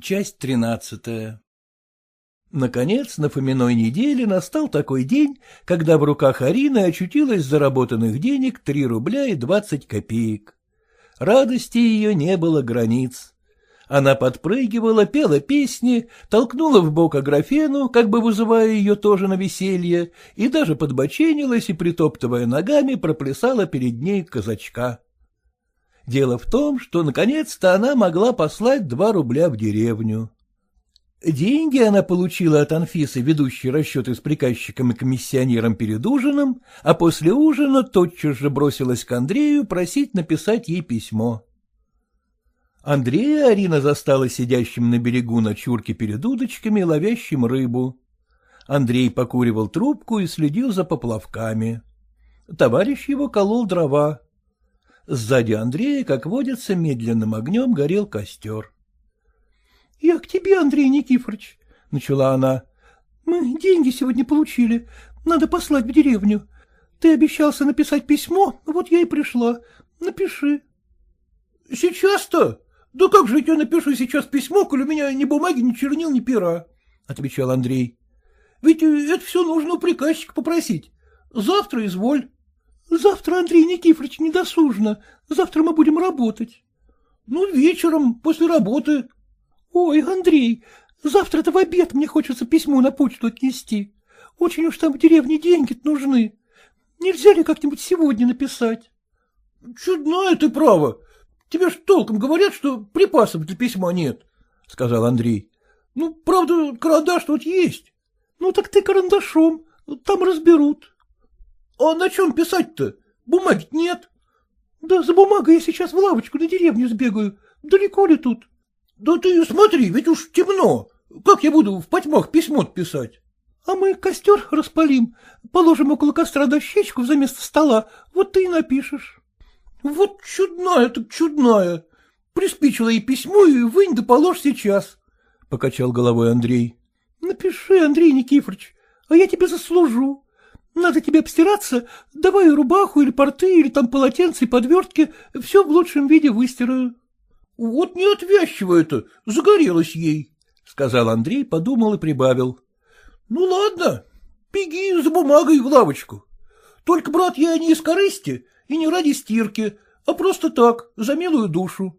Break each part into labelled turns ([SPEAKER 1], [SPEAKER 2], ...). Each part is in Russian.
[SPEAKER 1] Часть тринадцатая Наконец, на Фоминой неделе настал такой день, когда в руках Арины очутилось заработанных денег три рубля и двадцать копеек. Радости ее не было границ. Она подпрыгивала, пела песни, толкнула в бок Аграфену, как бы вызывая ее тоже на веселье, и даже подбоченилась и, притоптывая ногами, проплясала перед ней казачка. Дело в том, что наконец-то она могла послать два рубля в деревню. Деньги она получила от Анфисы, ведущей расчеты с приказчиком и комиссионером перед ужином, а после ужина тотчас же бросилась к Андрею просить написать ей письмо. Андрея Арина застала сидящим на берегу на чурке перед удочками, ловящим рыбу. Андрей покуривал трубку и следил за поплавками. Товарищ его колол дрова. Сзади Андрея, как водится, медленным огнем горел костер. — Я к тебе, Андрей Никифорович, — начала она. — Мы деньги сегодня получили. Надо послать в деревню. Ты обещался написать письмо, вот я и пришла. Напиши. — Сейчас-то? Да как же я напишу сейчас письмо, коль у меня ни бумаги, ни чернил, ни пера? — отвечал Андрей. — Ведь это все нужно у приказчика попросить. Завтра изволь. — Завтра, Андрей Никифорович, недосужно. Завтра мы будем работать. — Ну, вечером, после работы. — Ой, Андрей, завтра-то в обед мне хочется письмо на почту отнести. Очень уж там в деревне деньги нужны. Нельзя ли как-нибудь сегодня написать? — Чудное ты право. Тебе ж толком говорят, что припасов для письма нет, — сказал Андрей. — Ну, правда, карандаш тут есть. — Ну, так ты карандашом, там разберут. — А на чем писать-то? Бумаги нет. — Да за бумагой я сейчас в лавочку на деревню сбегаю. Далеко ли тут? — Да ты смотри, ведь уж темно. Как я буду в потьмах письмо писать? — А мы костер распалим, положим около костра дощечку за место стола, вот ты и напишешь. — Вот чудная так чудная. Приспичила ей письмо и вынь да положь сейчас, — покачал головой Андрей. — Напиши, Андрей Никифорович, а я тебе заслужу. Надо тебе обстираться, давай рубаху или порты, или там полотенце и подвертки, все в лучшем виде выстираю. — Вот не отвязчиво это, загорелось ей, — сказал Андрей, подумал и прибавил. — Ну ладно, беги за бумагой в лавочку. Только, брат, я не из корысти и не ради стирки, а просто так, за милую душу.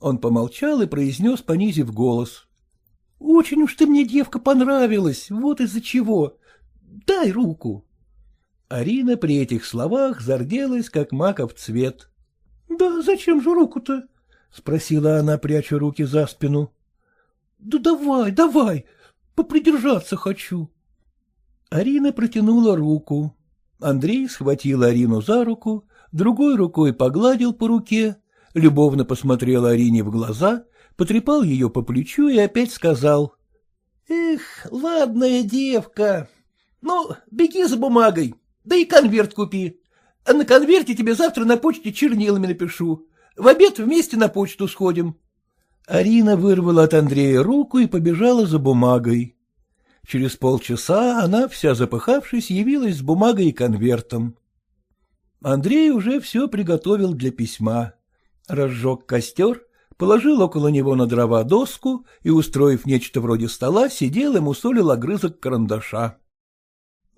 [SPEAKER 1] Он помолчал и произнес, понизив голос. — Очень уж ты мне, девка, понравилась, вот из-за чего. Дай руку. Арина при этих словах зарделась, как маков цвет. — Да зачем же руку-то? — спросила она, пряча руки за спину. — Да давай, давай, попридержаться хочу. Арина протянула руку. Андрей схватил Арину за руку, другой рукой погладил по руке, любовно посмотрел Арине в глаза, потрепал ее по плечу и опять сказал. — Эх, ладная девка, ну, беги за бумагой, да и конверт купи. На конверте тебе завтра на почте чернилами напишу. В обед вместе на почту сходим. Арина вырвала от Андрея руку и побежала за бумагой. Через полчаса она, вся запыхавшись, явилась с бумагой и конвертом. Андрей уже все приготовил для письма. Разжег костер, положил около него на дрова доску и, устроив нечто вроде стола, сидел и мусолил огрызок карандаша. —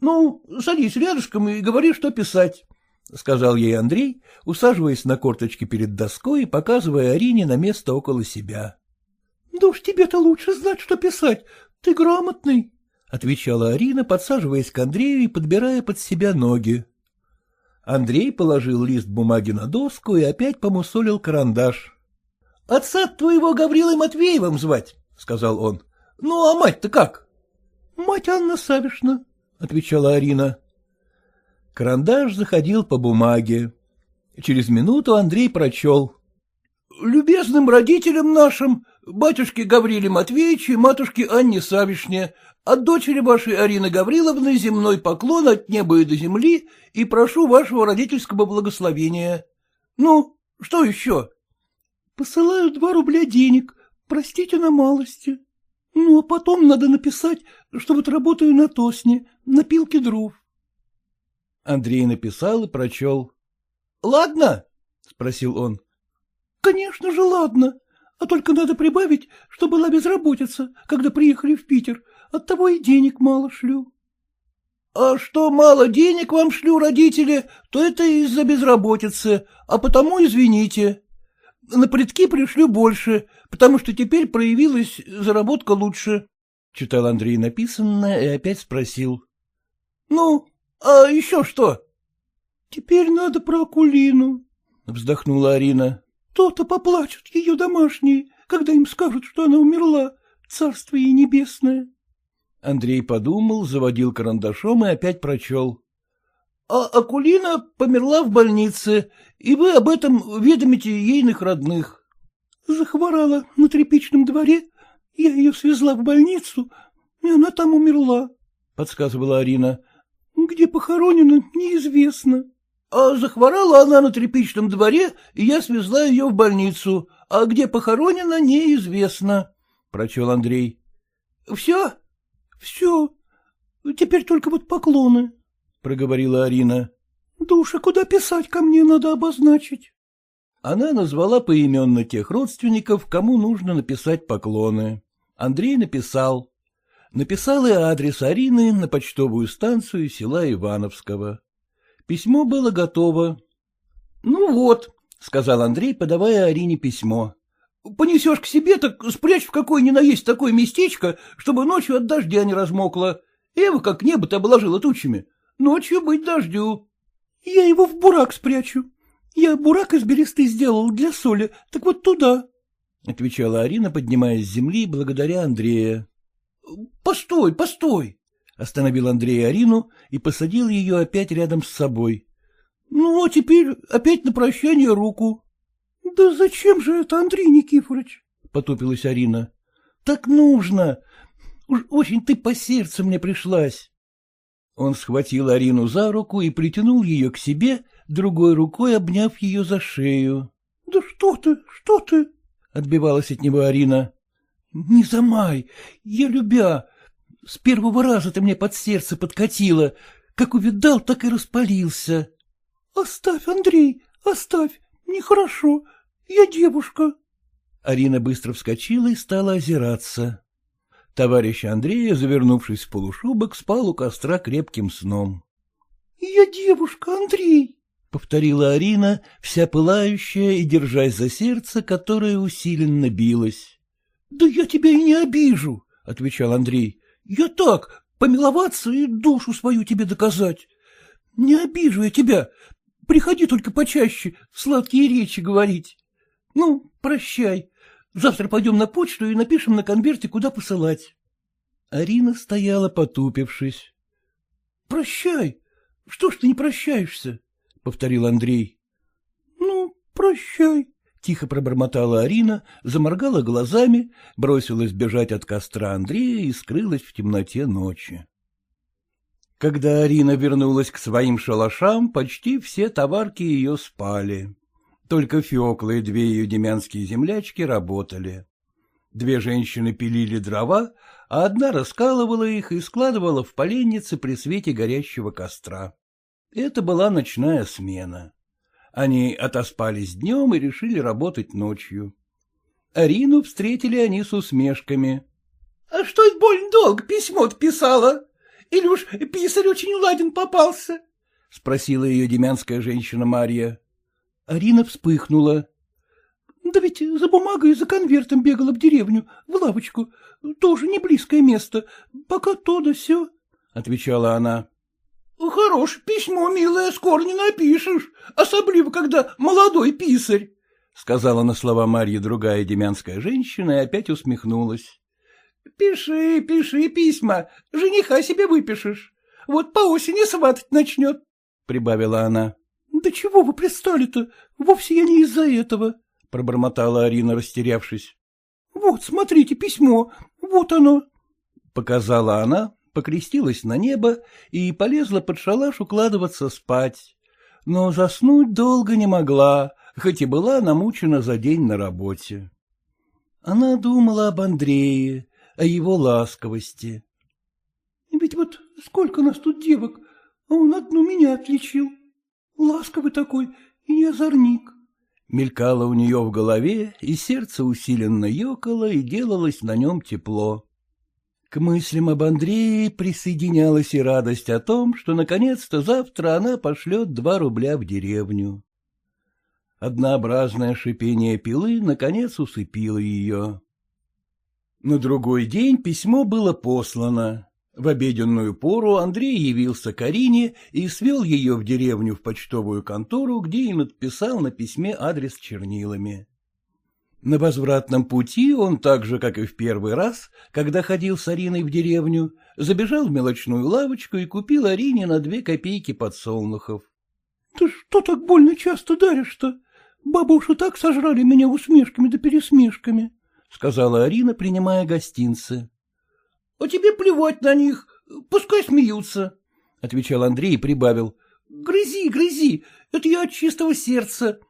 [SPEAKER 1] Ну, садись рядышком и говори, что писать, — сказал ей Андрей, усаживаясь на корточки перед доской и показывая Арине на место около себя. — Да уж тебе-то лучше знать, что писать, ты грамотный, — отвечала Арина, подсаживаясь к Андрею и подбирая под себя ноги. Андрей положил лист бумаги на доску и опять помусолил карандаш. — Отца твоего Гаврилой Матвеевым звать, — сказал он. — Ну, а мать-то как? — Мать Анна Савишна, — отвечала Арина. Карандаш заходил по бумаге. Через минуту Андрей прочел. — Любезным родителям нашим, батюшке Гавриле Матвеевичу и матушке Анне Савишне, от дочери вашей Арины Гавриловны земной поклон от неба и до земли и прошу вашего родительского благословения. Ну, что еще? — Посылаю два рубля денег, простите на малости. Ну, а потом надо написать, что вот работаю на тосне, на пилке дров. Андрей написал и прочел. — Ладно? — спросил он. — Конечно же, ладно. А только надо прибавить, что была безработица, когда приехали в Питер. Оттого и денег мало шлю. — А что мало денег вам шлю, родители, то это из-за безработицы, а потому извините. На предки пришлю больше, потому что теперь проявилась заработка лучше. Читал Андрей написанное и опять спросил. — Ну, а еще что? — Теперь надо про Акулину, — вздохнула Арина. — То-то поплачут ее домашние, когда им скажут, что она умерла, царство ей небесное. Андрей подумал, заводил карандашом и опять прочел. — А Акулина померла в больнице, и вы об этом ведомите ейных родных. — Захворала на тряпичном дворе, я ее свезла в больницу, и она там умерла, — подсказывала Арина. — Где похоронена, неизвестно. — А захворала она на тряпичном дворе, и я свезла ее в больницу, а где похоронена, неизвестно, — прочел Андрей. — Все? — Все. Теперь только вот поклоны, — проговорила Арина. — Душа, куда писать ко мне надо обозначить. Она назвала поименно тех родственников, кому нужно написать поклоны. Андрей написал. Написал и адрес Арины на почтовую станцию села Ивановского. Письмо было готово. — Ну вот, — сказал Андрей, подавая Арине письмо. — Понесешь к себе, так спрячь в какое ни на есть такое местечко, чтобы ночью от дождя не размокло. Эва как небо-то обложила тучами. Ночью быть дождю. — Я его в бурак спрячу. Я бурак из бересты сделал для соли, так вот туда, — отвечала Арина, поднимаясь с земли благодаря Андрея. — Постой, постой! Остановил Андрей Арину и посадил ее опять рядом с собой. — Ну, а теперь опять на прощание руку. — Да зачем же это, Андрей Никифорович? — потупилась Арина. — Так нужно. Уж очень ты по сердцу мне пришлась. Он схватил Арину за руку и притянул ее к себе, другой рукой обняв ее за шею. — Да что ты, что ты? — отбивалась от него Арина. — Не замай, я любя, с первого раза ты мне под сердце подкатила. Как увидал, так и распалился. — Оставь, Андрей, оставь, нехорошо. Я девушка. Арина быстро вскочила и стала озираться. Товарищ Андрея, завернувшись в полушубок, спал у костра крепким сном. — Я девушка, Андрей, — повторила Арина, вся пылающая и держась за сердце, которое усиленно билось. — Да я тебя и не обижу, — отвечал Андрей. Я так, помиловаться и душу свою тебе доказать. Не обижу я тебя. Приходи только почаще сладкие речи говорить. Ну, прощай. Завтра пойдем на почту и напишем на конверте, куда посылать. Арина стояла, потупившись. — Прощай. Что ж ты не прощаешься? — повторил Андрей. — Ну, прощай. — тихо пробормотала Арина, заморгала глазами, бросилась бежать от костра Андрея и скрылась в темноте ночи. Когда Арина вернулась к своим шалашам, почти все товарки ее спали. Только Феокла и две ее демянские землячки работали. Две женщины пилили дрова, а одна раскалывала их и складывала в поленнице при свете горящего костра. Это была ночная смена. Они отоспались днем и решили работать ночью. Арину встретили они с усмешками. — А что это больно долго письмо писала? Или уж писарь очень ладен попался? — спросила ее демянская женщина Марья. Арина вспыхнула. — Да ведь за бумагой и за конвертом бегала в деревню, в лавочку. Тоже не близкое место. Пока то да сё, — отвечала она. — Хорош письмо, милая, скоро не напишешь, особливо, когда молодой писарь, — сказала на слова Марьи другая демянская женщина и опять усмехнулась. — Пиши, пиши письма, жениха себе выпишешь. Вот по осени сватать начнет, — прибавила она. — Да чего вы пристали-то? Вовсе я не из-за этого, — пробормотала Арина, растерявшись. — Вот, смотрите, письмо, вот оно, — показала она, покрестилась на небо и полезла под шалаш укладываться спать. Но заснуть долго не могла, хоть и была намучена за день на работе. Она думала об Андрее, о его ласковости. — Ведь вот сколько нас тут девок, а он одну меня отличил. Ласковый такой и не озорник, — Мелькало у нее в голове, и сердце усиленно ёкало, и делалось на нем тепло. К мыслям об Андрее присоединялась и радость о том, что наконец-то завтра она пошлет два рубля в деревню. Однообразное шипение пилы наконец усыпило ее. На другой день письмо было послано. В обеденную пору Андрей явился к Арине и свел ее в деревню в почтовую контору, где и надписал на письме адрес чернилами. На возвратном пути он так же, как и в первый раз, когда ходил с Ариной в деревню, забежал в мелочную лавочку и купил Арине на две копейки подсолнухов. — Ты что так больно часто даришь-то? Бабуши так сожрали меня усмешками да пересмешками, — сказала Арина, принимая гостинцы. — А тебе плевать на них, пускай смеются, — отвечал Андрей и прибавил. — Грызи, грызи, это я от чистого сердца.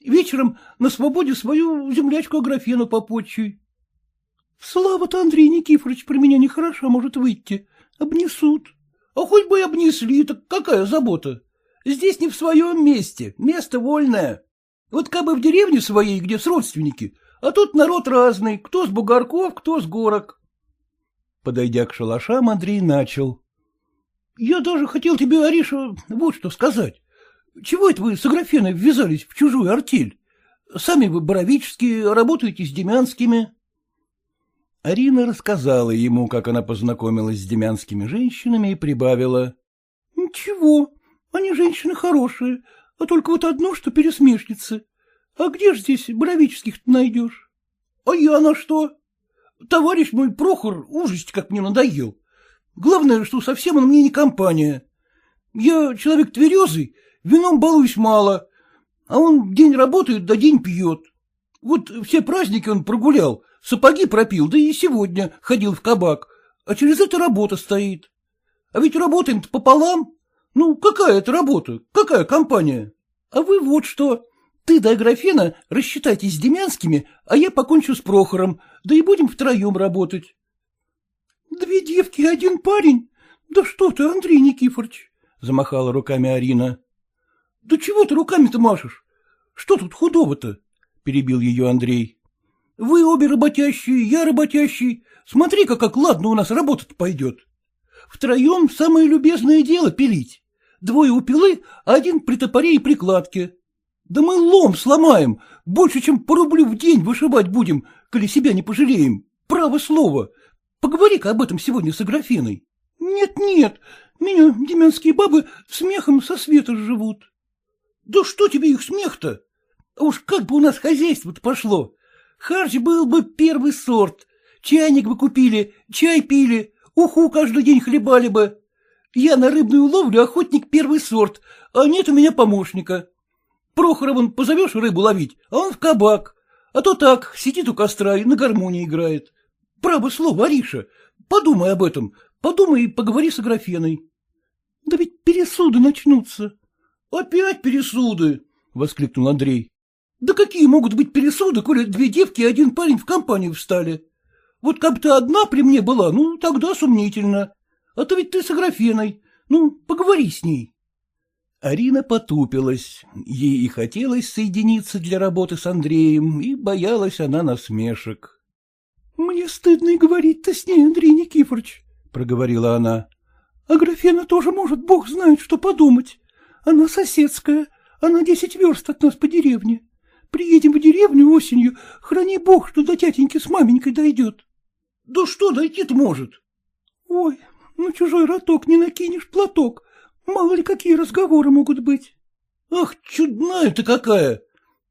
[SPEAKER 1] Вечером на свободе свою землячку Аграфену попотчуй. — Слава-то, Андрей Никифорович, при меня нехорошо может выйти. Обнесут. А хоть бы и обнесли, так какая забота? Здесь не в своем месте, место вольное. Вот как бы в деревне своей, где с родственники, а тут народ разный, кто с бугорков, кто с горок. Подойдя к шалашам, Андрей начал. — Я даже хотел тебе, Ариша, вот что сказать. Чего это вы с Аграфеной ввязались в чужую артель? Сами вы боровические, работаете с демянскими. Арина рассказала ему, как она познакомилась с демянскими женщинами, и прибавила. — Ничего, они женщины хорошие, а только вот одно, что пересмешницы. А где ж здесь боровических найдешь? — А я на что? Товарищ мой Прохор ужасть как мне надоел. Главное, что совсем он мне не компания. Я человек тверезый, вином балуюсь мало, а он день работает, да день пьет. Вот все праздники он прогулял, сапоги пропил, да и сегодня ходил в кабак, а через это работа стоит. А ведь работаем-то пополам. Ну, какая это работа, какая компания? А вы вот что, ты да Аграфена рассчитайтесь с Демянскими, а я покончу с Прохором, да и будем втроем работать. — Две девки и один парень? Да что ты, Андрей Никифорович? — замахала руками Арина. — Да чего ты руками-то машешь? Что тут худого-то? — перебил ее Андрей. — Вы обе работящие, я работящий. Смотри-ка, как ладно у нас работа пойдет. Втроем самое любезное дело пилить. Двое у пилы, а один при топоре и прикладке. Да мы лом сломаем, больше, чем по рублю в день вышибать будем, коли себя не пожалеем. Право слово. Поговори-ка об этом сегодня с Аграфеной. Нет-нет, меня демянские бабы смехом со света живут. Да что тебе их смех-то? Уж как бы у нас хозяйство-то пошло. Харч был бы первый сорт. Чайник бы купили, чай пили, уху каждый день хлебали бы. Я на рыбную ловлю охотник первый сорт, а нет у меня помощника. Прохорован позовешь рыбу ловить, а он в кабак. А то так, сидит у костра и на гармонии играет. Право слово, Ариша, подумай об этом, подумай и поговори с Аграфеной. — Да ведь пересуды начнутся. — Опять пересуды! — воскликнул Андрей. — Да какие могут быть пересуды, коли две девки и один парень в компанию встали? Вот как ты одна при мне была, ну, тогда сомнительно. А то ведь ты с Аграфеной. Ну, поговори с ней. Арина потупилась, ей и хотелось соединиться для работы с Андреем, и боялась она насмешек. — Мне стыдно и говорить-то с ней, Андрей Никифорович, — проговорила она. — А Графена тоже может, бог знает, что подумать. Она соседская, она десять верст от нас по деревне. Приедем в деревню осенью, храни бог, что до тятеньки с маменькой дойдет. — Да что дойти-то может? — Ой, ну чужой роток не накинешь платок, Мало ли какие разговоры могут быть. Ах, чудная ты какая!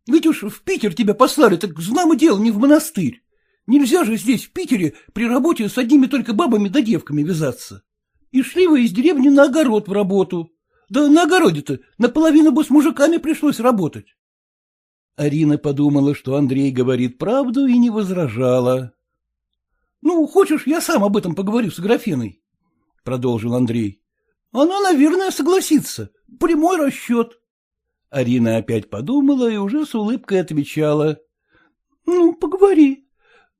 [SPEAKER 1] Ведь уж в Питер тебя послали, так знамо дело не в монастырь. Нельзя же здесь, в Питере, при работе с одними только бабами да девками вязаться. И шли вы из деревни на огород в работу. Да на огороде-то наполовину бы с мужиками пришлось работать. Арина подумала, что Андрей говорит правду и не возражала. — Ну, хочешь, я сам об этом поговорю с Аграфеной? — продолжил Андрей. Она, наверное, согласится. Прямой расчет. Арина опять подумала и уже с улыбкой отвечала. — Ну, поговори.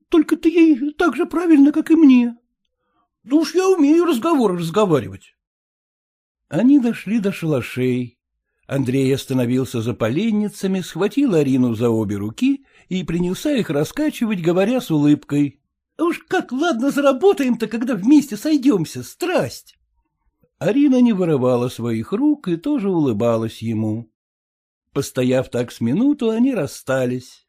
[SPEAKER 1] Только ты ей так же правильно, как и мне. — Да уж я умею разговоры разговаривать. Они дошли до шалашей. Андрей остановился за поленницами, схватил Арину за обе руки и принялся их раскачивать, говоря с улыбкой. — Уж как ладно заработаем-то, когда вместе сойдемся, страсть! Арина не вырывала своих рук и тоже улыбалась ему. Постояв так с минуту, они расстались.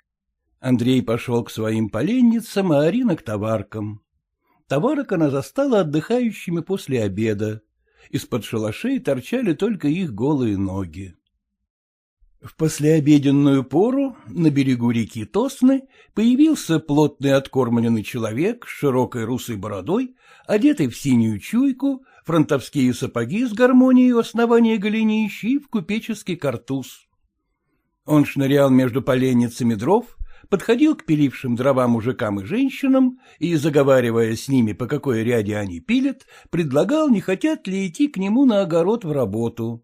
[SPEAKER 1] Андрей пошел к своим поленницам, а Арина к товаркам. Товарок она застала отдыхающими после обеда. Из-под шалашей торчали только их голые ноги. В послеобеденную пору на берегу реки Тосны появился плотный откормленный человек с широкой русой бородой, одетый в синюю чуйку, фронтовские сапоги с гармонией основания голенища в купеческий картуз. Он шнырял между поленницами дров, подходил к пилившим дрова мужикам и женщинам и, заговаривая с ними, по какой ряде они пилят, предлагал, не хотят ли идти к нему на огород в работу.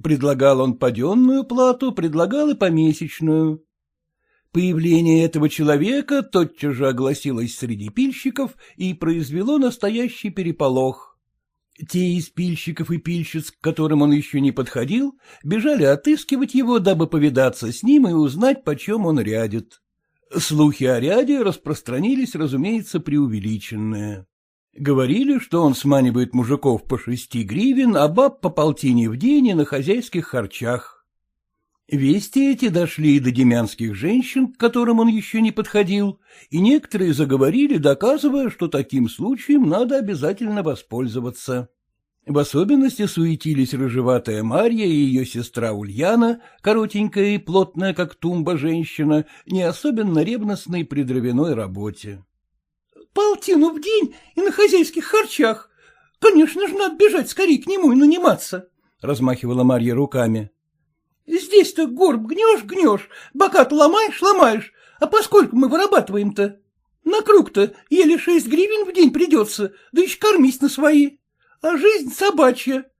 [SPEAKER 1] Предлагал он паденную плату, предлагал и помесячную. Появление этого человека тотчас же огласилось среди пильщиков и произвело настоящий переполох. Те из пильщиков и пильщиц, к которым он еще не подходил, бежали отыскивать его, дабы повидаться с ним и узнать, почем он рядит. Слухи о ряде распространились, разумеется, преувеличенные. Говорили, что он сманивает мужиков по шести гривен, а баб по полтине в день и на хозяйских харчах. Вести эти дошли и до демянских женщин, к которым он еще не подходил, и некоторые заговорили, доказывая, что таким случаем надо обязательно воспользоваться. В особенности суетились рыжеватая Марья и ее сестра Ульяна, коротенькая и плотная, как тумба женщина, не особенно ревностной при дровяной работе. — Полтину в день и на хозяйских харчах. Конечно же, надо бежать скорее к нему и наниматься, — размахивала Марья руками. Здесь-то горб гнешь-гнешь, бока-то ломаешь-ломаешь, а поскольку мы вырабатываем-то? На круг-то еле шесть гривен в день придется, да еще кормись на свои. А жизнь собачья.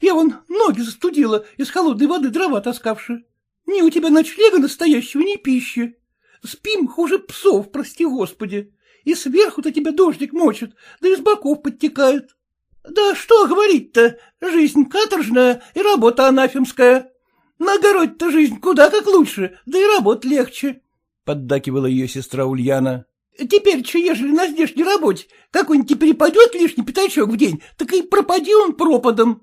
[SPEAKER 1] Я вон ноги застудила, из холодной воды дрова таскавши. Ни у тебя ночлега настоящего, ни пищи. Спим хуже псов, прости господи. И сверху-то тебя дождик мочит, да из боков подтекает. Да что говорить-то, жизнь каторжная и работа анафемская. На огороде-то жизнь куда как лучше, да и работать легче, — поддакивала ее сестра Ульяна. — Теперь, че, ежели на здешней работе какой-нибудь перепадет лишний пятачок в день, так и пропади он пропадом.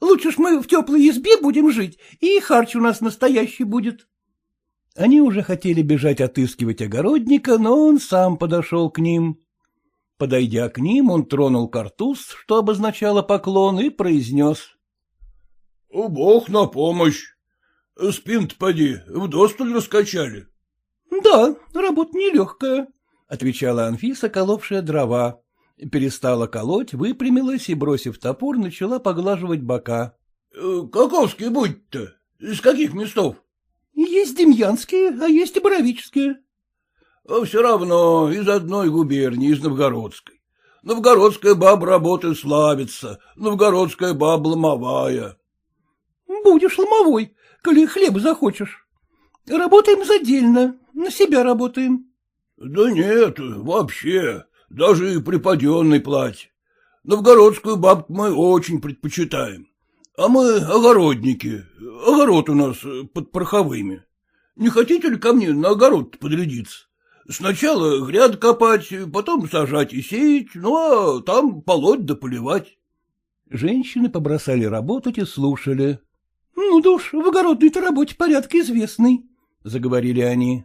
[SPEAKER 1] Лучше ж мы в теплой избе будем жить, и харч у нас настоящий будет. Они уже хотели бежать отыскивать огородника, но он сам подошел к ним. Подойдя к ним, он тронул картуз, что обозначало поклон, и произнес. — Бог на помощь. Спин-то поди, вдосталь раскачали. — Да, работа нелегкая, — отвечала Анфиса, коловшая дрова. Перестала колоть, выпрямилась и, бросив топор, начала поглаживать бока. «Э, — Каковские будь-то? Из каких местов? — Есть демьянские, а есть и боровические. — Все равно из одной губернии, из Новгородской. Новгородская баба работы славится, новгородская баба ломовая. — Будешь ломовой, коли хлеб захочешь. Работаем задельно, на себя работаем. — Да нет, вообще, даже и припаденный платье. Новгородскую бабку мы очень предпочитаем. А мы огородники, огород у нас под пороховыми. Не хотите ли ко мне на огород подрядиться? Сначала гряд копать, потом сажать и сеять, ну а там полоть да поливать. Женщины побросали работать и слушали. — Ну да уж, в огородной-то работе порядок известный, — заговорили они.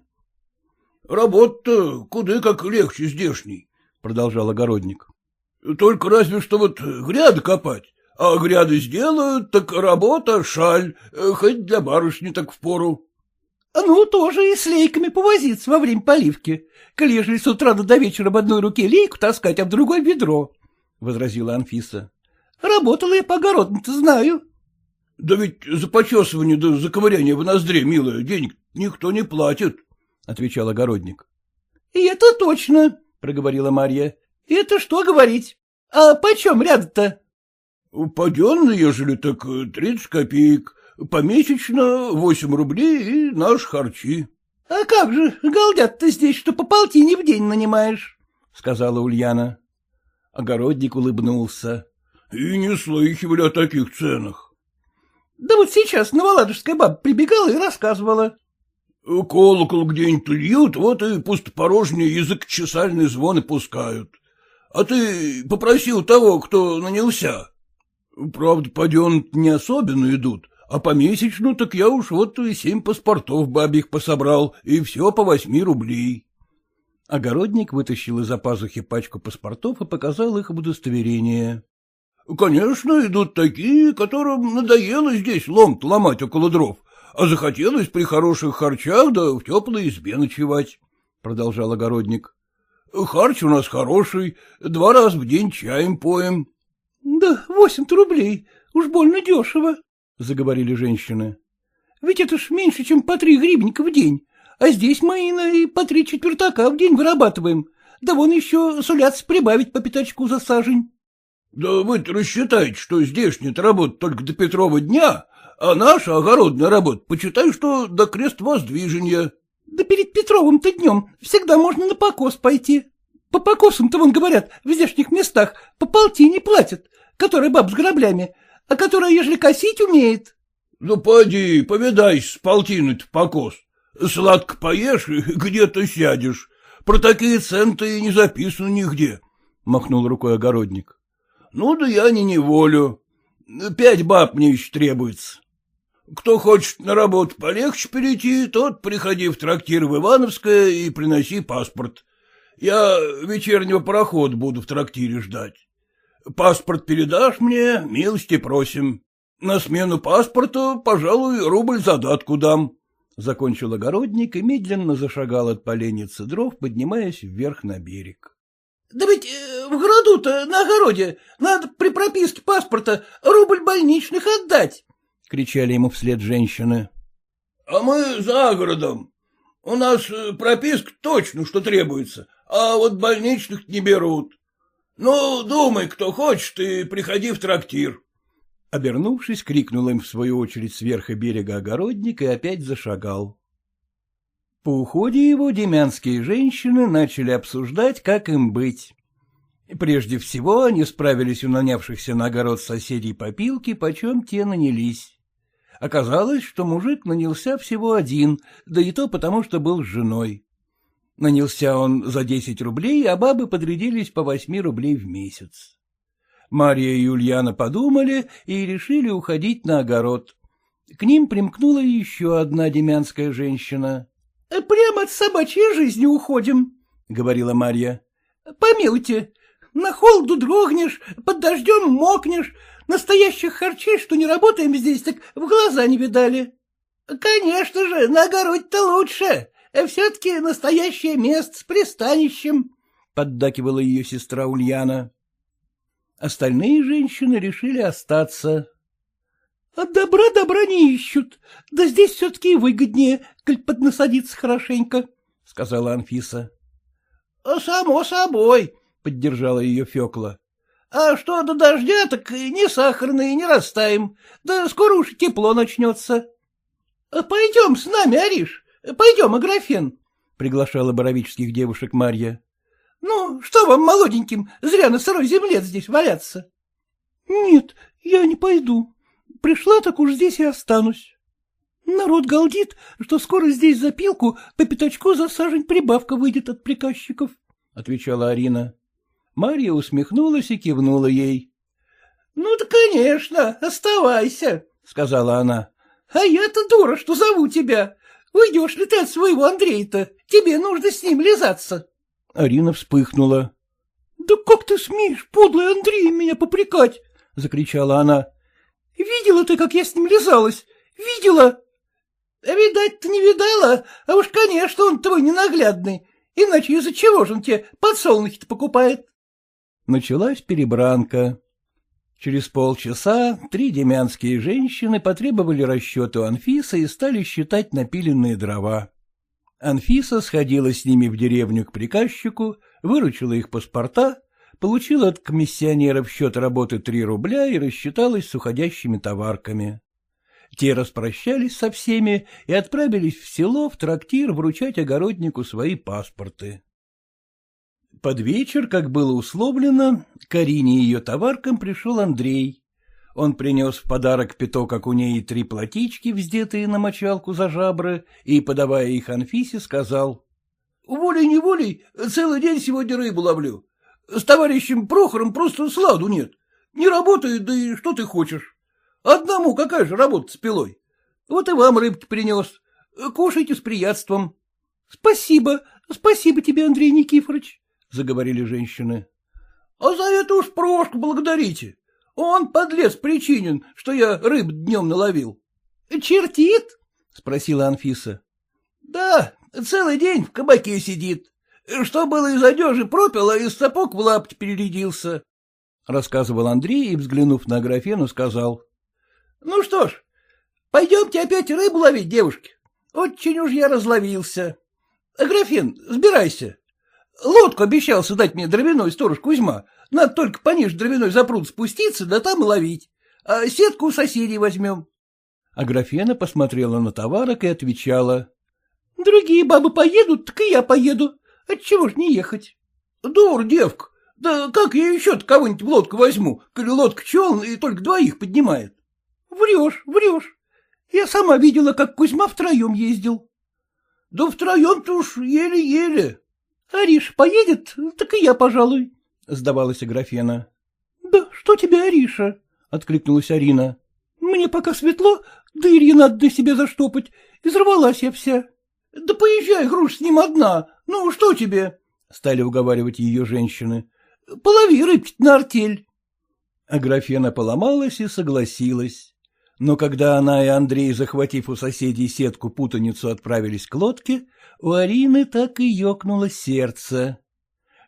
[SPEAKER 1] — Работа-то куда как легче здешней, — продолжал огородник. — Только разве что вот гряды копать, а гряды сделают, так работа шаль, хоть для барышни так впору. — Ну, тоже и с лейками повозиться во время поливки, коли с утра до вечера в одной руке лейку таскать, а в другой ведро, — возразила Анфиса. — Работала я по огородам-то знаю. — да ведь за почесывание да за ковыряние в ноздре, милая, денег никто не платит, — отвечал огородник. — И это точно, — проговорила Марья. — Это что говорить? А почем ряд-то? — Паденно, ежели так тридцать копеек, помесячно восемь рублей и наш харчи. — А как же, голдят-то здесь, что по полтине в день нанимаешь? — сказала Ульяна. Огородник улыбнулся. — И не слыхивали о таких ценах. Да вот сейчас новоладожская баба прибегала и рассказывала.
[SPEAKER 2] Колокол где-нибудь льют, вот и пустопорожние язык чесальные звоны пускают. А ты попросил того, кто нанялся. Правда, паден не особенно идут, а помесячно так я уж вот и семь паспортов бабьих пособрал, и все по восьми рублей.
[SPEAKER 1] Огородник вытащил из-за пазухи пачку паспортов и показал их удостоверение.
[SPEAKER 2] — Конечно, идут такие, которым надоело здесь лом ломать около дров, а захотелось при хороших харчах да в теплой избе ночевать, — продолжал огородник. — Харч у нас хороший, два раза в день чаем поем.
[SPEAKER 1] — Да восемь рублей, уж больно дешево, — заговорили женщины. — Ведь это ж меньше, чем по три гривника в день, а здесь мы и по три четвертака в день вырабатываем. Да вон еще сулятся прибавить по пятачку за сажень.
[SPEAKER 2] — Да вы-то рассчитаете, что здешняя-то работа только до Петрова дня, а наша огородная работа, почитай, что до крест воздвижения.
[SPEAKER 1] — Да перед Петровым-то днем всегда можно на покос пойти. По покосам-то, вон говорят, в здешних местах по полтине платят, которая баб с граблями, а которая, ежели косить умеет.
[SPEAKER 2] — Ну, поди, повидайся с полтиной-то покос. Сладко поешь и где-то сядешь. Про такие цены не записано нигде, — махнул рукой огородник. — Ну да я не неволю. Пять баб мне еще требуется. Кто хочет на работу полегче перейти, тот приходи в трактир в Ивановское и приноси паспорт. Я вечернего парохода буду в трактире ждать. Паспорт передашь мне, милости просим. На смену паспорта, пожалуй, рубль задатку дам. Закончил огородник и медленно зашагал от поленницы дров, поднимаясь вверх на берег.
[SPEAKER 1] — Да ведь э, в городу-то, на огороде, надо при прописке паспорта рубль больничных отдать, — кричали ему вслед женщины.
[SPEAKER 2] — А мы за городом. У нас э, прописка точно, что требуется, а вот больничных не берут. Ну, думай, кто хочет, и приходи в трактир.
[SPEAKER 1] Обернувшись, крикнул им в свою очередь сверху берега огородник и опять зашагал. По уходе его демянские женщины начали обсуждать, как им быть. Прежде всего они справились у нанявшихся на огород соседей попилки, почем те нанялись. Оказалось, что мужик нанялся всего один, да и то потому, что был с женой. Нанялся он за десять рублей, а бабы подрядились по восьми рублей в месяц. Мария и Ульяна подумали и решили уходить на огород. К ним примкнула еще одна демянская женщина. — Прямо от собачьей жизни уходим, — говорила Марья. — Помилуйте, на холоду дрогнешь, под дождем мокнешь, настоящих харчей, что не работаем здесь, так в глаза не видали. — Конечно же, на огороде-то лучше, все-таки настоящее место с пристанищем, — поддакивала ее сестра Ульяна. Остальные женщины решили остаться. — От добра добра не ищут, да здесь все-таки выгоднее, коль поднасадиться хорошенько, — сказала Анфиса. — Само собой, — поддержала ее Фекла. — А что до дождя, так не сахарные, не растаем, да скоро уж тепло начнется. — Пойдем с нами, Ариш, пойдем, Аграфен, — приглашала боровических девушек Марья. — Ну, что вам, молоденьким, зря на сырой земле здесь валяться? — Нет, я не пойду. Пришла, так уж здесь и останусь. Народ галдит, что скоро здесь за пилку по пятачку за сажень прибавка выйдет от приказчиков, — отвечала Арина. Марья усмехнулась и кивнула ей. — Ну да, конечно, оставайся, — сказала она. — А я-то дура, что зову тебя. Уйдешь ли ты от своего Андрея-то? Тебе нужно с ним лизаться. Арина вспыхнула. — Да как ты смеешь, подлый Андрей, меня попрекать? — закричала она. — Видела ты, как я с ним лизалась? Видела? — Видать, ты не видала, а уж, конечно, он твой ненаглядный. Иначе из-за чего же он тебе подсолнухи-то покупает? Началась перебранка. Через полчаса три демянские женщины потребовали расчету Анфисы и стали считать напиленные дрова. Анфиса сходила с ними в деревню к приказчику, выручила их паспорта, получила от комиссионеров счет работы три рубля и рассчиталась с уходящими товарками. Те распрощались со всеми и отправились в село в трактир вручать огороднику свои паспорты. Под вечер, как было условлено, к Арине и ее товаркам пришел Андрей. Он принес в подарок пяток окуней и три платички, вздетые на мочалку за жабры, и, подавая их Анфисе, сказал. — Волей-неволей целый день сегодня рыбу ловлю. С товарищем Прохором просто сладу нет. Не работает, да и что ты хочешь. Одному какая же работа с пилой? Вот и вам рыбки принес. Кушайте с приятством. — Спасибо, спасибо тебе, Андрей Никифорович, — заговорили женщины. — А за это уж Прошку благодарите. Он, подлец, причинен, что я рыб днем наловил. — Чертит? — спросила Анфиса. — Да, целый день в кабаке сидит. Что было из одежи пропил, а из сапог в лапоть перерядился. — рассказывал Андрей и, взглянув на Аграфену, сказал. — Ну что ж, пойдемте опять рыбу ловить, девушки. Очень уж я разловился. Аграфен, сбирайся. Лодку обещался дать мне дровяной сторож Кузьма. Надо только пониже дровяной запруд спуститься, да там и ловить. А сетку у соседей возьмем. Аграфена посмотрела на товарок и отвечала. — Другие бабы поедут, так и я поеду. Отчего ж не ехать? — Дур, девка, да как я еще-то кого-нибудь в лодку возьму, коли лодка челн и только двоих поднимает? — Врешь, врешь. Я сама видела, как Кузьма втроем ездил. — Да втроем-то уж еле-еле. — Ариш поедет, так и я, пожалуй, — сдавалась Аграфена. — Да что тебе, Ариша? — откликнулась Арина. — Мне пока светло, дырья надо до себя заштопать. Изорвалась я вся. — Да поезжай, груш, с ним одна. Ну, что тебе? — стали уговаривать ее женщины. — Полови рыбки на артель. Аграфена поломалась и согласилась. Но когда она и Андрей, захватив у соседей сетку путаницу, отправились к лодке, у Арины так и ёкнуло сердце.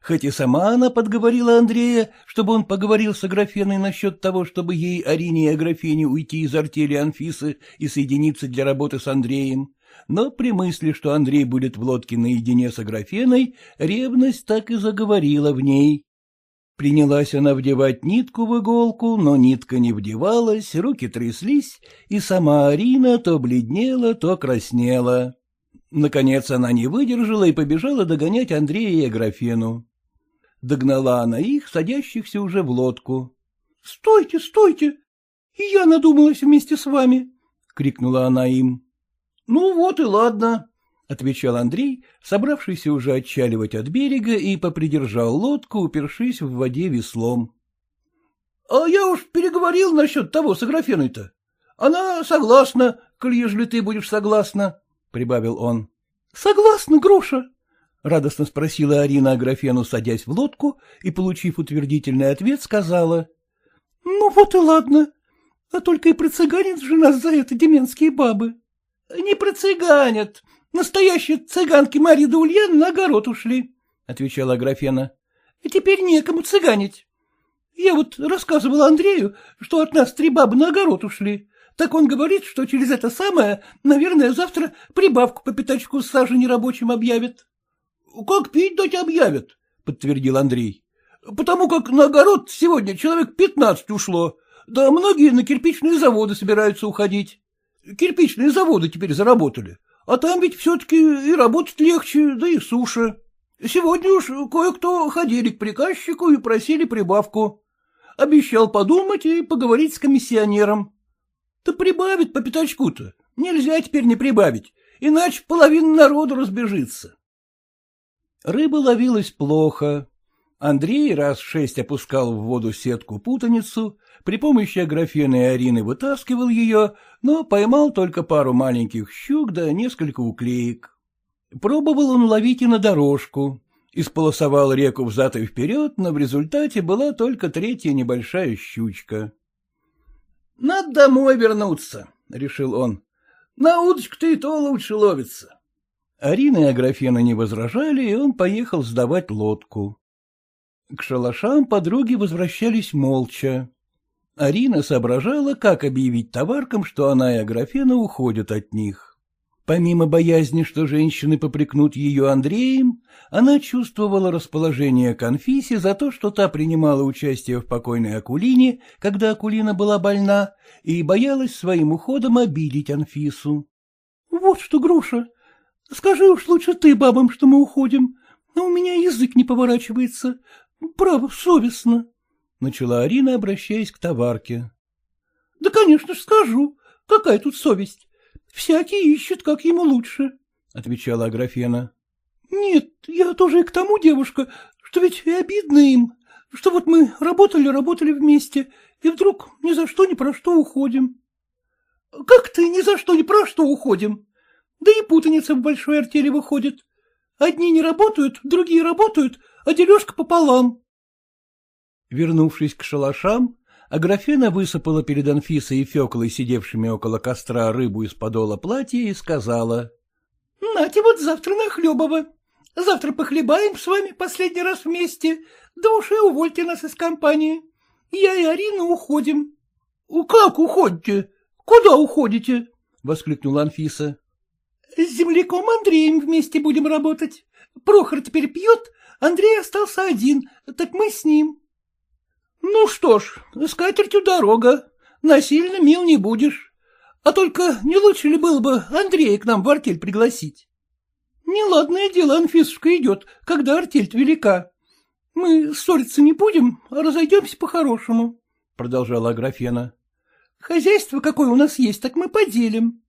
[SPEAKER 1] Хоть и сама она подговорила Андрея, чтобы он поговорил с Аграфеной насчет того, чтобы ей, Арине и Аграфене, уйти из артели Анфисы и соединиться для работы с Андреем, но при мысли, что Андрей будет в лодке наедине с Аграфеной, ревность так и заговорила в ней. Принялась она вдевать нитку в иголку, но нитка не вдевалась, руки тряслись, и сама Арина то бледнела, то краснела. Наконец она не выдержала и побежала догонять Андрея и Аграфену. Догнала она их, садящихся уже в лодку. — Стойте, стойте! Я надумалась вместе с вами! — крикнула она им. — Ну вот и ладно, — отвечал Андрей, собравшийся уже отчаливать от берега, и попридержал лодку, упершись в воде веслом. — А я уж переговорил насчет того с Аграфеной-то. Она согласна, коль ежели ты будешь согласна, — прибавил он. — Согласна, Груша? — радостно спросила Арина Аграфену, садясь в лодку, и, получив утвердительный ответ, сказала. — Ну вот и ладно. А только и процыганят же нас за это деменские бабы. — Не процыганят, Настоящие цыганки Марья да на огород ушли, — отвечала Аграфена. — Теперь некому цыганить. Я вот рассказывала Андрею, что от нас три бабы на огород ушли. Так он говорит, что через это самое, наверное, завтра прибавку по пятачку сажи нерабочим объявят. — Как пить дать объявят, — подтвердил Андрей. — Потому как на огород сегодня человек пятнадцать ушло, да многие на кирпичные заводы собираются уходить. Кирпичные заводы теперь заработали. А там ведь все-таки и работать легче, да и суше. Сегодня уж кое-кто ходили к приказчику и просили прибавку. Обещал подумать и поговорить с комиссионером. Да прибавить по пятачку-то. Нельзя теперь не прибавить, иначе половина народу разбежится. Рыба ловилась плохо. Андрей раз шесть опускал в воду сетку-путаницу, при помощи Аграфены и Арины вытаскивал ее, но поймал только пару маленьких щук да несколько уклеек. Пробовал он ловить и на дорожку. Исполосовал реку взад и вперед, но в результате была только третья небольшая щучка. — Надо домой вернуться, — решил он. — На удочку-то и то лучше ловится. Арина и Аграфена не возражали, и он поехал сдавать лодку. К шалашам подруги возвращались молча. Арина соображала, как объявить товаркам, что она и Аграфена уходят от них. Помимо боязни, что женщины попрекнут ее Андреем, она чувствовала расположение к Анфисе за то, что та принимала участие в покойной Акулине, когда Акулина была больна, и боялась своим уходом обидеть Анфису. — Вот что, Груша, скажи уж лучше ты бабам, что мы уходим, но у меня язык не поворачивается. Право, совестно, — начала Арина, обращаясь к товарке. — Да, конечно, скажу. Какая тут совесть? Всякий ищет, как ему лучше, — отвечала Аграфена. — Нет, я тоже и к тому, девушка, что ведь и обидно им, что вот мы работали-работали вместе, и вдруг ни за что ни про что уходим. — Как ты ни за что ни про что уходим? Да и путаница в большой артели выходит. Одни не работают, другие работают, а дележка пополам. Вернувшись к шалашам, Аграфена высыпала перед Анфисой и Феклой, сидевшими около костра, рыбу из подола платья и сказала. — Нате вот завтра нахлебово. Завтра похлебаем с вами последний раз вместе, да уж и увольте нас из компании. Я и Арина уходим. — Как уходите? Куда уходите? — воскликнула Анфиса. — С земляком Андреем вместе будем работать. Прохор теперь пьет, Андрей остался один, так мы с ним. — Ну что ж, с катертью дорога. Насильно мил не будешь. А только не лучше ли было бы Андрея к нам в артель пригласить? — Неладное дело, Анфисушка, идет, когда артель велика. Мы ссориться не будем, а разойдемся по-хорошему, — продолжала Аграфена. — Хозяйство какое у нас есть, так мы поделим.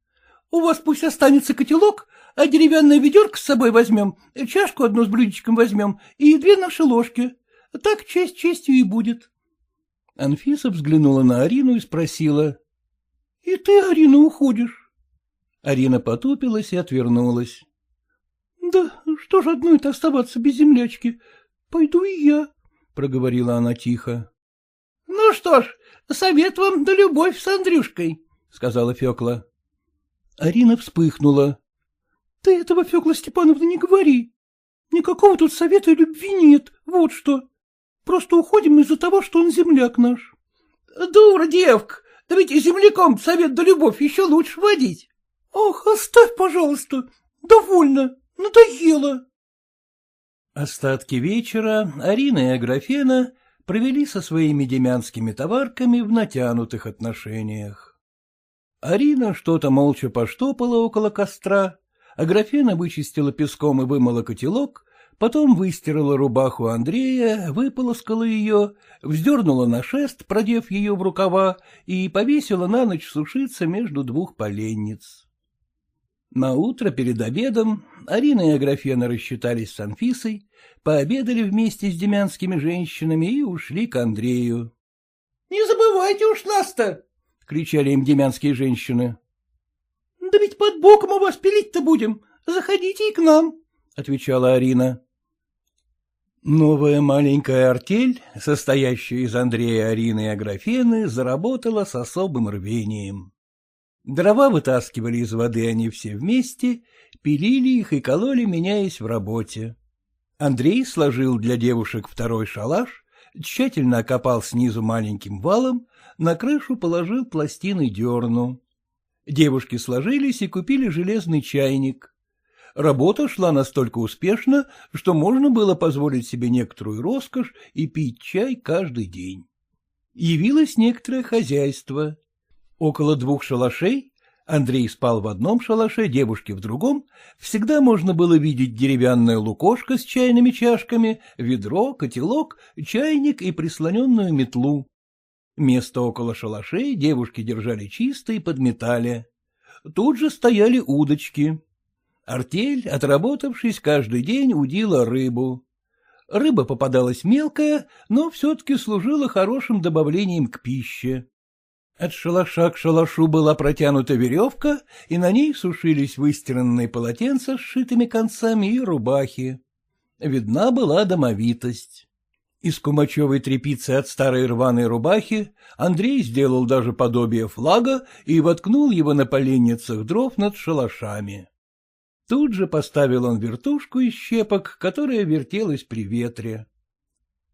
[SPEAKER 1] У вас пусть останется котелок, а деревянное ведерко с собой возьмем, чашку одну с блюдечком возьмем и две наши ложки. Так честь честью и будет. Анфиса взглянула на Арину и спросила. — И ты, Арина, уходишь? Арина потупилась и отвернулась. — Да что ж одной-то оставаться без землячки? Пойду и я, — проговорила она тихо. — Ну что ж, совет вам да любовь с Андрюшкой, — сказала Фекла. Арина вспыхнула. — Ты этого, Фекла Степановна, не говори. Никакого тут совета и любви нет, вот что. Просто уходим из-за того, что он земляк наш. — Дура, девка, да ведь и земляком совет да любовь еще лучше водить. — Ох, оставь, пожалуйста, довольно, надоело. Остатки вечера Арина и Аграфена провели со своими демянскими товарками в натянутых отношениях. Арина что-то молча поштопала около костра, Аграфена вычистила песком и вымыла котелок, потом выстирала рубаху Андрея, выполоскала ее, вздернула на шест, продев ее в рукава, и повесила на ночь сушиться между двух поленниц. На утро перед обедом Арина и Аграфена рассчитались с Анфисой, пообедали вместе с демянскими женщинами и ушли к Андрею. — Не забывайте уж нас-то! — кричали им демянские женщины. — Да ведь под боком у вас пилить-то будем. Заходите и к нам, — отвечала Арина. Новая маленькая артель, состоящая из Андрея, Арины и Аграфены, заработала с особым рвением. Дрова вытаскивали из воды они все вместе, пилили их и кололи, меняясь в работе. Андрей сложил для девушек второй шалаш, тщательно окопал снизу маленьким валом, на крышу положил пластины дерну. Девушки сложились и купили железный чайник. Работа шла настолько успешно, что можно было позволить себе некоторую роскошь и пить чай каждый день. Явилось некоторое хозяйство. Около двух шалашей, Андрей спал в одном шалаше, девушки в другом, всегда можно было видеть деревянное лукошко с чайными чашками, ведро, котелок, чайник и прислоненную метлу. Место около шалашей девушки держали чисто и подметали. Тут же стояли удочки. Артель, отработавшись каждый день, удила рыбу. Рыба попадалась мелкая, но все-таки служила хорошим добавлением к пище. От шалаша к шалашу была протянута веревка, и на ней сушились выстиранные полотенца с сшитыми концами и рубахи. Видна была домовитость. Из кумачевой тряпицы от старой рваной рубахи Андрей сделал даже подобие флага и воткнул его на поленницах дров над шалашами. Тут же поставил он вертушку из щепок, которая вертелась при ветре.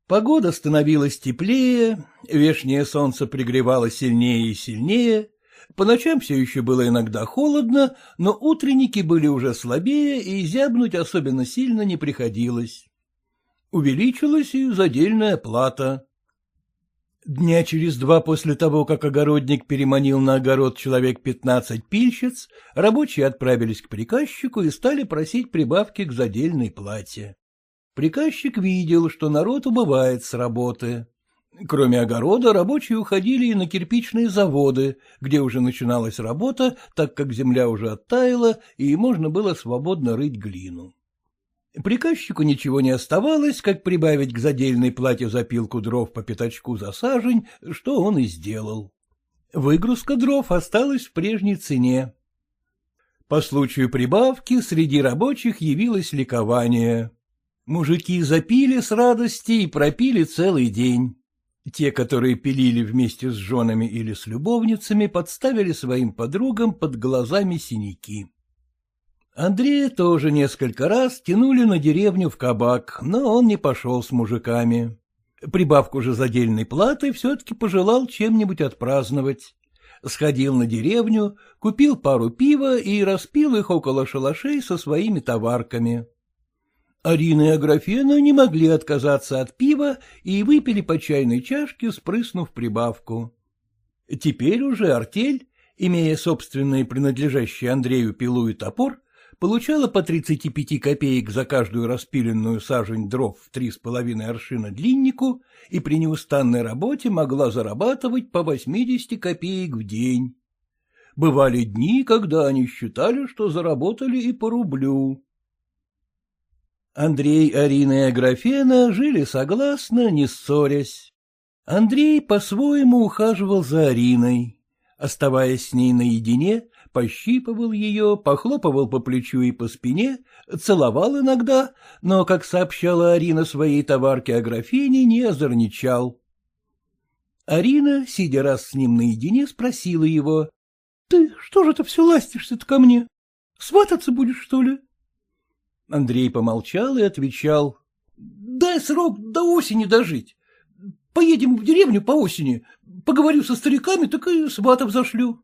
[SPEAKER 1] Погода становилась теплее, вешнее солнце пригревало сильнее и сильнее, по ночам все еще было иногда холодно, но утренники были уже слабее, и зябнуть особенно сильно не приходилось. Увеличилась и задельная плата. Дня через два после того, как огородник переманил на огород человек пятнадцать пильщиц, рабочие отправились к приказчику и стали просить прибавки к задельной плате. Приказчик видел, что народ убывает с работы. Кроме огорода, рабочие уходили и на кирпичные заводы, где уже начиналась работа, так как земля уже оттаяла, и можно было свободно рыть глину. Приказчику ничего не оставалось, как прибавить к задельной плате запилку дров по пятачку за сажень, что он и сделал. Выгрузка дров осталась в прежней цене. По случаю прибавки среди рабочих явилось ликование. Мужики запили с радости и пропили целый день. Те, которые пилили вместе с женами или с любовницами, подставили своим подругам под глазами синяки. Андрея тоже несколько раз тянули на деревню в кабак, но он не пошел с мужиками. Прибавку же задельной платы все-таки пожелал чем-нибудь отпраздновать. Сходил на деревню, купил пару пива и распил их около шалашей со своими товарками. Арина и Аграфена не могли отказаться от пива и выпили по чайной чашке, спрыснув прибавку. Теперь уже артель, имея собственные принадлежащие Андрею пилу и топор, получала по 35 копеек за каждую распиленную сажень дров в три с половиной аршина длиннику и при неустанной работе могла зарабатывать по 80 копеек в день. Бывали дни, когда они считали, что заработали и по рублю. Андрей, Арина и Аграфена жили согласно, не ссорясь. Андрей по-своему ухаживал за Ариной. Оставаясь с ней наедине, пощипывал ее, похлопывал по плечу и по спине, целовал иногда, но, как сообщала Арина своей товарке Аграфене, не озорничал. Арина, сидя раз с ним наедине, спросила его. — Ты что же ты все ластишься-то ко мне? Свататься будешь, что ли? Андрей помолчал и отвечал. — Дай срок до осени дожить. Поедем в деревню по осени, поговорю со стариками, так и сватов зашлю.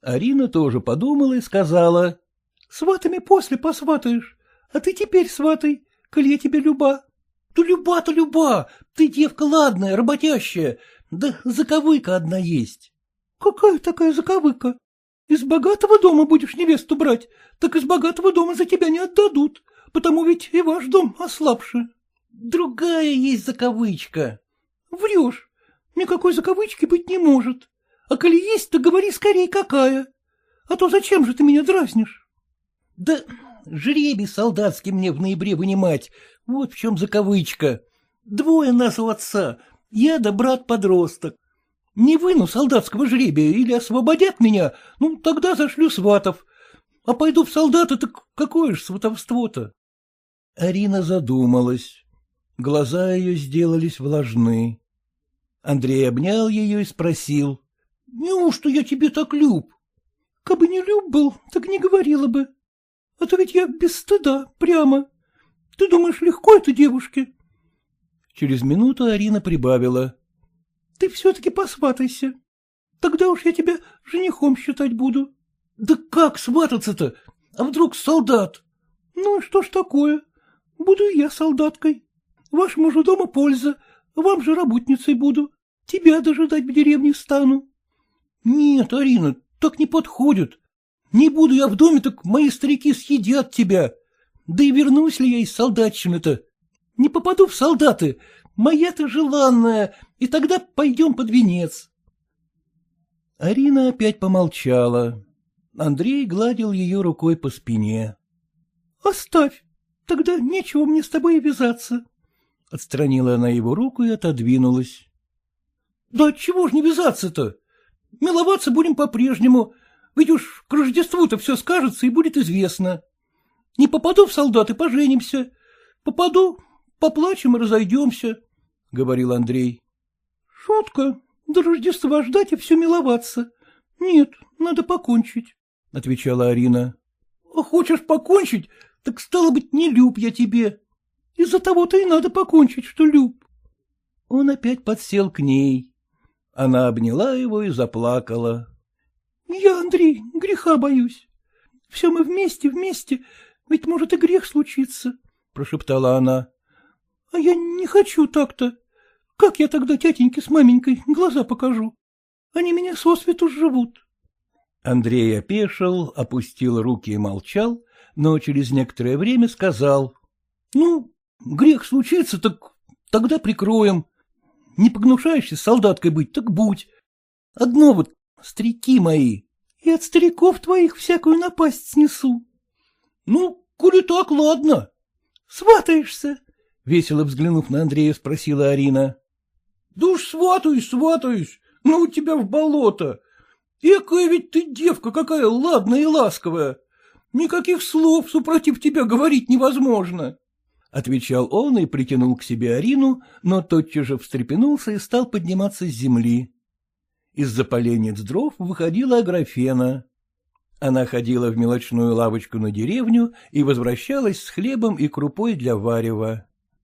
[SPEAKER 1] Арина тоже подумала и сказала. — Сватами после посватаешь, а ты теперь сватай, коль я тебе люба. — Да люба-то люба, ты девка ладная, работящая, да заковыка одна есть. — Какая такая заковыка? Из богатого дома будешь невесту брать, так из богатого дома за тебя не отдадут, потому ведь и ваш дом ослабше. Другая есть заковычка. Врешь, никакой заковычки быть не может. А коли есть, то говори скорее, какая. А то зачем же ты меня дразнишь? Да жребий солдатский мне в ноябре вынимать, вот в чем заковычка. Двое нас у отца, я да брат-подросток. Не выну солдатского жребия или освободят меня, ну, тогда зашлю сватов. А пойду в солдаты, так какое ж сватовство-то? Арина задумалась. Глаза ее сделались влажны. Андрей обнял ее и спросил. — Неужто я тебе так люб? — Кабы не люб был, так не говорила бы. А то ведь я без стыда, прямо. Ты думаешь, легко это девушке? Через минуту Арина прибавила. — Ты все-таки посватайся. Тогда уж я тебя женихом считать буду. — Да как свататься-то? А вдруг солдат? — Ну и что ж такое? Буду я солдаткой. Вашему же дома польза, вам же работницей буду. Тебя дожидать в деревне стану. Нет, Арина, так не подходит. Не буду я в доме, так мои старики съедят тебя. Да и вернусь ли я из солдатчины-то? Не попаду в солдаты. Моя-то желанная, и тогда пойдем под венец. Арина опять помолчала. Андрей гладил ее рукой по спине. — Оставь, Тогда нечего мне с тобой вязаться. Отстранила она его руку и отодвинулась. — Да чего ж не вязаться-то? Миловаться будем по-прежнему, ведь уж к Рождеству-то все скажется и будет известно. Не попаду в солдаты, поженимся. Попаду, поплачем и разойдемся, — говорил Андрей. — Шутка, до Рождества ждать и все миловаться. Нет, надо покончить, — отвечала Арина. — А хочешь покончить, так стало быть, не люб я тебе. Из-за того-то и надо покончить, что люб. Он опять подсел к ней. Она обняла его и заплакала. — Я, Андрей, греха боюсь. Все мы вместе, вместе, ведь может и грех случиться, — прошептала она. — А я не хочу так-то. Как я тогда тятеньке с маменькой глаза покажу? Они меня сосвету живут. Андрей опешил, опустил руки и молчал, но через некоторое время сказал. — Ну, грех случится, так тогда прикроем. Не погнушаешься солдаткой быть, так будь. Одно вот старики мои, и от стариков твоих всякую напасть снесу.
[SPEAKER 2] — Ну, коли так, ладно.
[SPEAKER 1] — Сватаешься? — весело взглянув на Андрея, спросила Арина.
[SPEAKER 2] — Да уж сватаюсь, сватаюсь. Ну, тебя в болото. Экая ведь ты девка какая ладная и ласковая. Никаких слов супротив тебя говорить невозможно.
[SPEAKER 1] — отвечал он и притянул к себе Арину, но тотчас же встрепенулся и стал подниматься с земли. Из-за поленец дров выходила Аграфена. Она ходила в мелочную лавочку на деревню и возвращалась с хлебом и крупой для варева.